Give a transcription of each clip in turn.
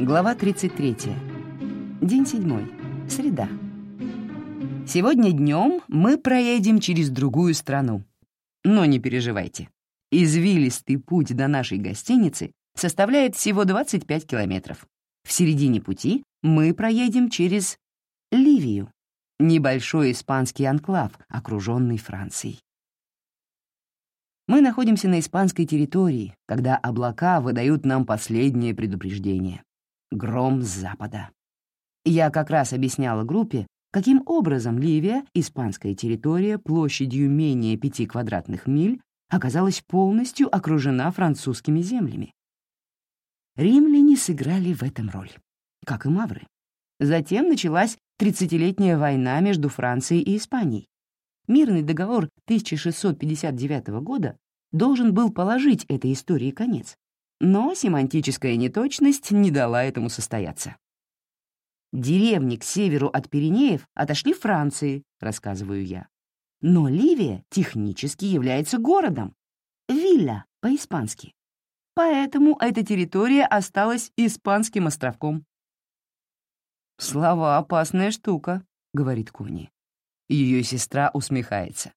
Глава 33. День седьмой. Среда. Сегодня днем мы проедем через другую страну. Но не переживайте. Извилистый путь до нашей гостиницы составляет всего 25 километров. В середине пути мы проедем через Ливию, небольшой испанский анклав, окруженный Францией. Мы находимся на испанской территории, когда облака выдают нам последнее предупреждение — гром с запада. Я как раз объясняла группе, каким образом Ливия, испанская территория площадью менее пяти квадратных миль, оказалась полностью окружена французскими землями. Римляне сыграли в этом роль, как и мавры. Затем началась тридцатилетняя война между Францией и Испанией. Мирный договор 1659 года должен был положить этой истории конец, но семантическая неточность не дала этому состояться. Деревни к северу от Пиренеев отошли Франции, рассказываю я. Но Ливия технически является городом. Вилля по-испански. Поэтому эта территория осталась испанским островком. «Слова — опасная штука», — говорит Кони. Ее сестра усмехается.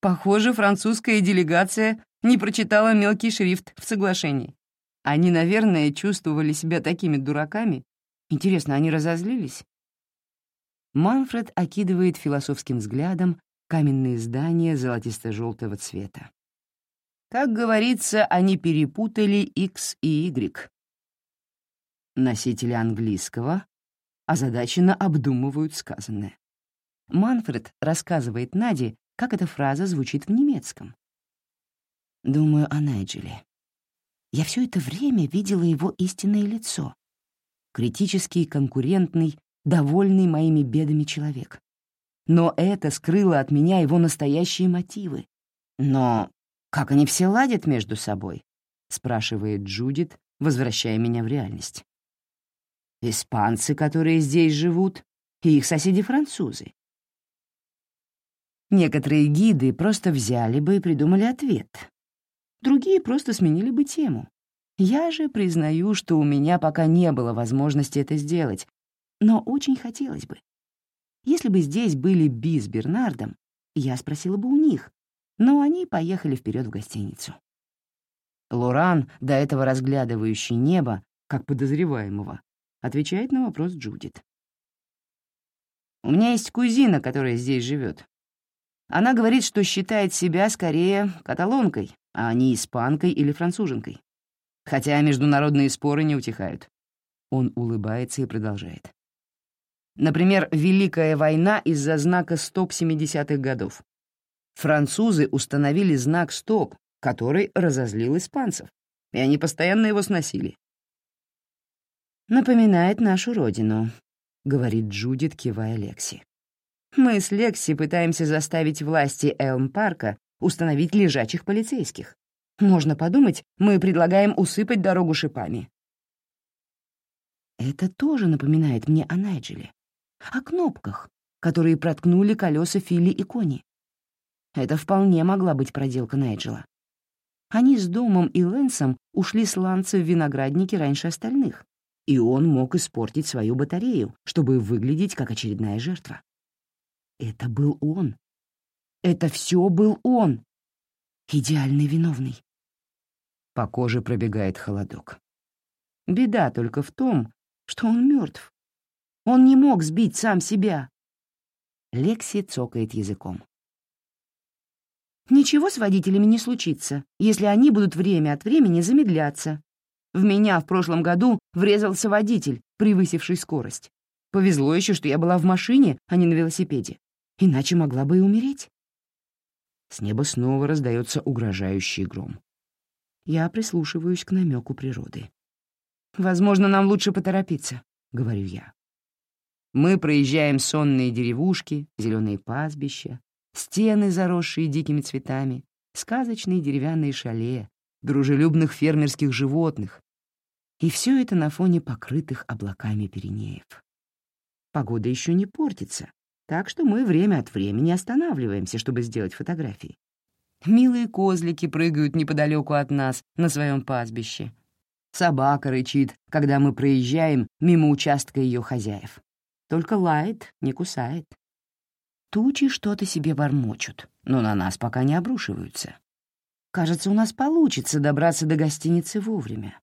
Похоже, французская делегация не прочитала мелкий шрифт в соглашении. Они, наверное, чувствовали себя такими дураками. Интересно, они разозлились? Манфред окидывает философским взглядом каменные здания золотисто-желтого цвета. Как говорится, они перепутали X и Y. Носители английского озадаченно обдумывают сказанное. Манфред рассказывает Наде, как эта фраза звучит в немецком. Думаю о Найджеле. Я все это время видела его истинное лицо. Критический, конкурентный, довольный моими бедами человек. Но это скрыло от меня его настоящие мотивы. Но как они все ладят между собой? спрашивает Джудит, возвращая меня в реальность. Испанцы, которые здесь живут, и их соседи-французы. Некоторые гиды просто взяли бы и придумали ответ. Другие просто сменили бы тему. Я же признаю, что у меня пока не было возможности это сделать, но очень хотелось бы. Если бы здесь были Би с Бернардом, я спросила бы у них, но они поехали вперед в гостиницу. Лоран, до этого разглядывающий небо, как подозреваемого, отвечает на вопрос Джудит. «У меня есть кузина, которая здесь живет. Она говорит, что считает себя скорее каталонкой, а не испанкой или француженкой. Хотя международные споры не утихают. Он улыбается и продолжает. Например, Великая война из-за знака «Стоп» 70-х годов. Французы установили знак «Стоп», который разозлил испанцев, и они постоянно его сносили. «Напоминает нашу родину», — говорит Джудит, кивая Лекси. Мы с Лекси пытаемся заставить власти Элм-парка установить лежачих полицейских. Можно подумать, мы предлагаем усыпать дорогу шипами. Это тоже напоминает мне о Найджеле. О кнопках, которые проткнули колеса Филли и Кони. Это вполне могла быть проделка Найджела. Они с Домом и Лэнсом ушли с Ланца в виноградники раньше остальных, и он мог испортить свою батарею, чтобы выглядеть как очередная жертва. Это был он. Это все был он. Идеальный виновный. По коже пробегает холодок. Беда только в том, что он мертв. Он не мог сбить сам себя. Лекси цокает языком. Ничего с водителями не случится, если они будут время от времени замедляться. В меня в прошлом году врезался водитель, превысивший скорость. Повезло еще, что я была в машине, а не на велосипеде иначе могла бы и умереть. С неба снова раздается угрожающий гром. Я прислушиваюсь к намеку природы. «Возможно, нам лучше поторопиться», — говорю я. Мы проезжаем сонные деревушки, зеленые пастбища, стены, заросшие дикими цветами, сказочные деревянные шале, дружелюбных фермерских животных. И все это на фоне покрытых облаками Пиренеев. Погода еще не портится, так что мы время от времени останавливаемся, чтобы сделать фотографии. Милые козлики прыгают неподалеку от нас на своем пастбище. Собака рычит, когда мы проезжаем мимо участка ее хозяев. Только лает, не кусает. Тучи что-то себе бормочут, но на нас пока не обрушиваются. Кажется, у нас получится добраться до гостиницы вовремя.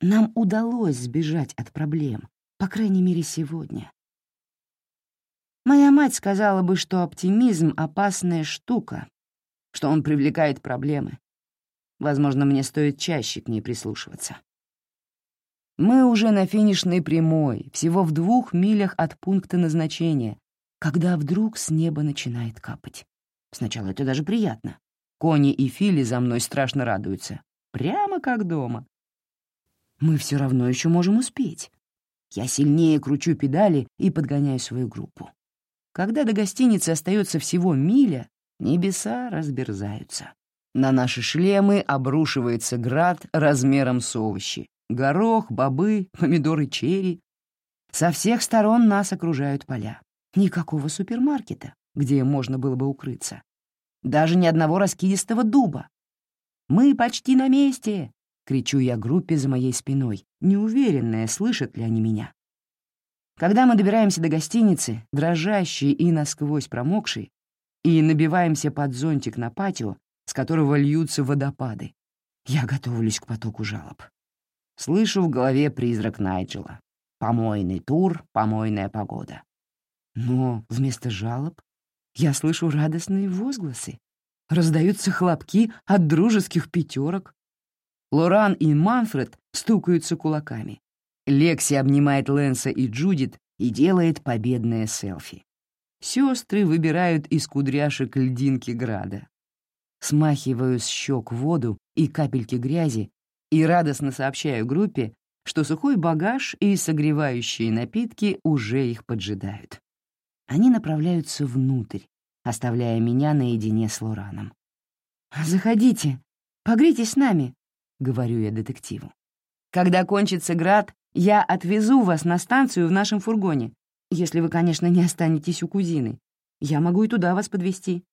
Нам удалось сбежать от проблем, по крайней мере, сегодня. Моя мать сказала бы, что оптимизм — опасная штука, что он привлекает проблемы. Возможно, мне стоит чаще к ней прислушиваться. Мы уже на финишной прямой, всего в двух милях от пункта назначения, когда вдруг с неба начинает капать. Сначала это даже приятно. Кони и Фили за мной страшно радуются. Прямо как дома. Мы все равно еще можем успеть. Я сильнее кручу педали и подгоняю свою группу. Когда до гостиницы остается всего миля, небеса разберзаются. На наши шлемы обрушивается град размером с овощи. Горох, бобы, помидоры черри. Со всех сторон нас окружают поля. Никакого супермаркета, где можно было бы укрыться. Даже ни одного раскидистого дуба. «Мы почти на месте!» — кричу я группе за моей спиной, неуверенная, слышат ли они меня. Когда мы добираемся до гостиницы, дрожащие и насквозь промокшие, и набиваемся под зонтик на патио, с которого льются водопады, я готовлюсь к потоку жалоб. Слышу в голове призрак Найджела. Помойный тур, помойная погода. Но вместо жалоб я слышу радостные возгласы. Раздаются хлопки от дружеских пятерок. Лоран и Манфред стукаются кулаками. Лекси обнимает Лэнса и Джудит и делает победное селфи. Сестры выбирают из кудряшек льдинки града. Смахиваю с щек воду и капельки грязи и радостно сообщаю группе, что сухой багаж и согревающие напитки уже их поджидают. Они направляются внутрь, оставляя меня наедине с Лораном. «Заходите, погрейтесь с нами», — говорю я детективу. «Когда кончится град, я отвезу вас на станцию в нашем фургоне, если вы, конечно, не останетесь у кузины. Я могу и туда вас подвезти.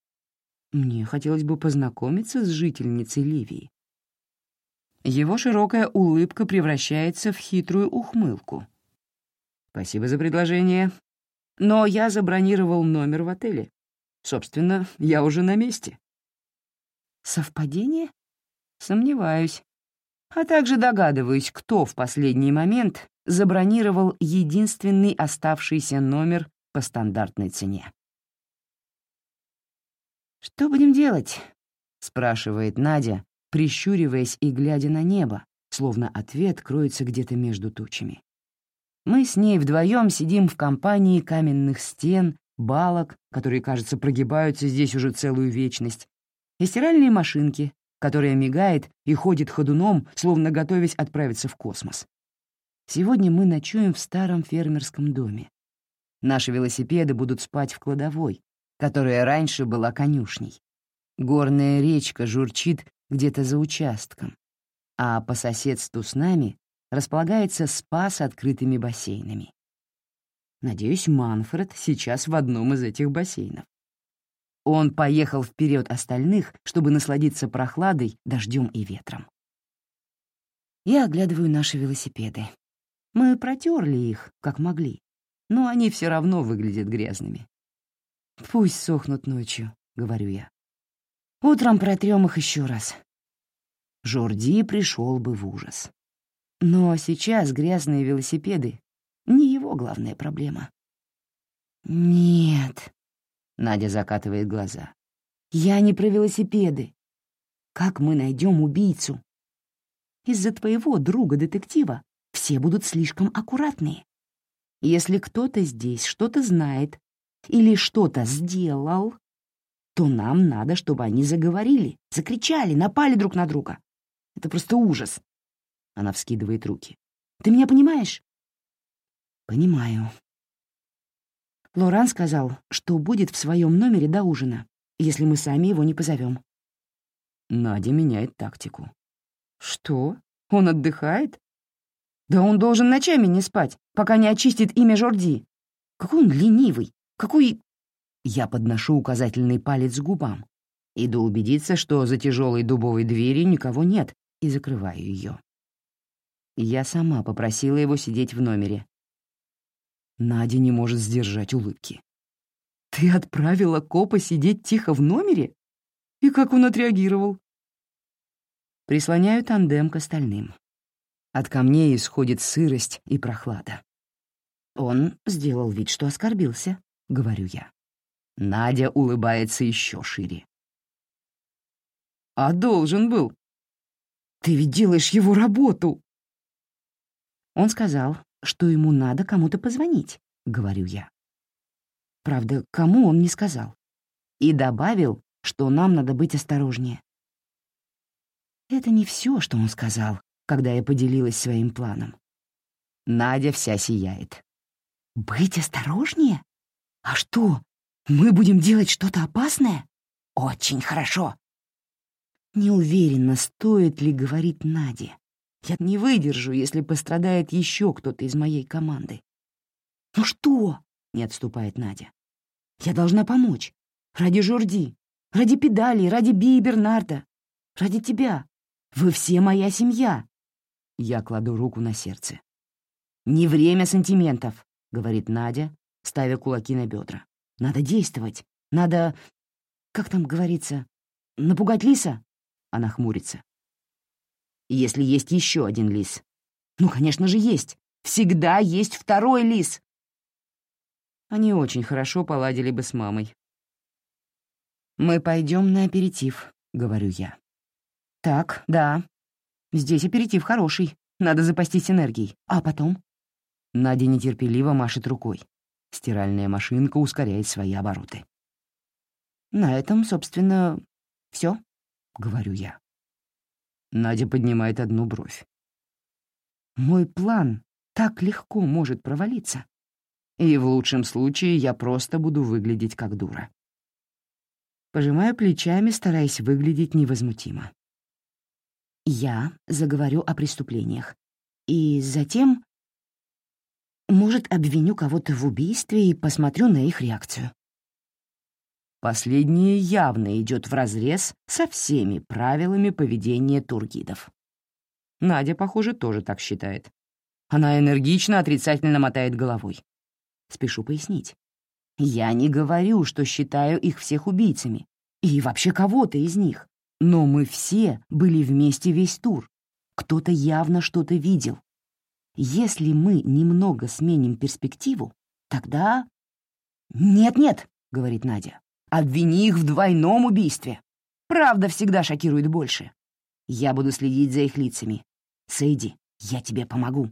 Мне хотелось бы познакомиться с жительницей Ливии. Его широкая улыбка превращается в хитрую ухмылку. «Спасибо за предложение. Но я забронировал номер в отеле. Собственно, я уже на месте». «Совпадение?» «Сомневаюсь. А также догадываюсь, кто в последний момент забронировал единственный оставшийся номер по стандартной цене». «Что будем делать?» — спрашивает Надя, прищуриваясь и глядя на небо, словно ответ кроется где-то между тучами. Мы с ней вдвоем сидим в компании каменных стен, балок, которые, кажется, прогибаются здесь уже целую вечность, и стиральные машинки, которая мигает и ходит ходуном, словно готовясь отправиться в космос. Сегодня мы ночуем в старом фермерском доме. Наши велосипеды будут спать в кладовой, которая раньше была конюшней. Горная речка журчит где-то за участком, а по соседству с нами располагается спа с открытыми бассейнами. Надеюсь, Манфред сейчас в одном из этих бассейнов. Он поехал вперед остальных, чтобы насладиться прохладой, дождем и ветром. Я оглядываю наши велосипеды. Мы протерли их, как могли, но они все равно выглядят грязными. «Пусть сохнут ночью», — говорю я. Утром протрем их еще раз. Жорди пришел бы в ужас. Но сейчас грязные велосипеды — не его главная проблема. «Нет», — Надя закатывает глаза, — «я не про велосипеды. Как мы найдем убийцу? Из-за твоего друга-детектива все будут слишком аккуратные. Если кто-то здесь что-то знает или что-то сделал, то нам надо, чтобы они заговорили, закричали, напали друг на друга. Это просто ужас. Она вскидывает руки. Ты меня понимаешь? Понимаю. Лоран сказал, что будет в своем номере до ужина, если мы сами его не позовем. Надя меняет тактику. Что? Он отдыхает? Да он должен ночами не спать, пока не очистит имя Жорди. Какой он ленивый, какой я подношу указательный палец к губам. Иду убедиться, что за тяжелой дубовой дверью никого нет, и закрываю ее. Я сама попросила его сидеть в номере. Надя не может сдержать улыбки. «Ты отправила копа сидеть тихо в номере? И как он отреагировал?» Прислоняю тандем к остальным. От камней исходит сырость и прохлада. Он сделал вид, что оскорбился, говорю я. Надя улыбается еще шире. «А должен был. Ты ведь делаешь его работу!» Он сказал, что ему надо кому-то позвонить, говорю я. Правда, кому он не сказал. И добавил, что нам надо быть осторожнее. Это не все, что он сказал, когда я поделилась своим планом. Надя вся сияет. «Быть осторожнее? А что, мы будем делать что-то опасное? Очень хорошо!» Не уверена, стоит ли говорить Наде. Я не выдержу, если пострадает еще кто-то из моей команды. «Ну что?» — не отступает Надя. «Я должна помочь. Ради Жорди, ради педалей, ради Би и Бернарда, ради тебя. Вы все моя семья». Я кладу руку на сердце. «Не время сантиментов», — говорит Надя, ставя кулаки на бедра. «Надо действовать. Надо, как там говорится, напугать лиса?» Она хмурится если есть еще один лис. Ну, конечно же, есть. Всегда есть второй лис. Они очень хорошо поладили бы с мамой. «Мы пойдем на аперитив», — говорю я. «Так, да. Здесь аперитив хороший. Надо запастись энергией. А потом?» Надя нетерпеливо машет рукой. Стиральная машинка ускоряет свои обороты. «На этом, собственно, все, говорю я. Надя поднимает одну бровь. «Мой план так легко может провалиться. И в лучшем случае я просто буду выглядеть как дура». Пожимаю плечами, стараясь выглядеть невозмутимо. Я заговорю о преступлениях. И затем, может, обвиню кого-то в убийстве и посмотрю на их реакцию. Последнее явно идет вразрез со всеми правилами поведения тургидов. Надя, похоже, тоже так считает. Она энергично отрицательно мотает головой. Спешу пояснить. Я не говорю, что считаю их всех убийцами. И вообще кого-то из них. Но мы все были вместе весь тур. Кто-то явно что-то видел. Если мы немного сменим перспективу, тогда... «Нет-нет», — говорит Надя, Обвини их в двойном убийстве. Правда всегда шокирует больше. Я буду следить за их лицами. Сэйди, я тебе помогу.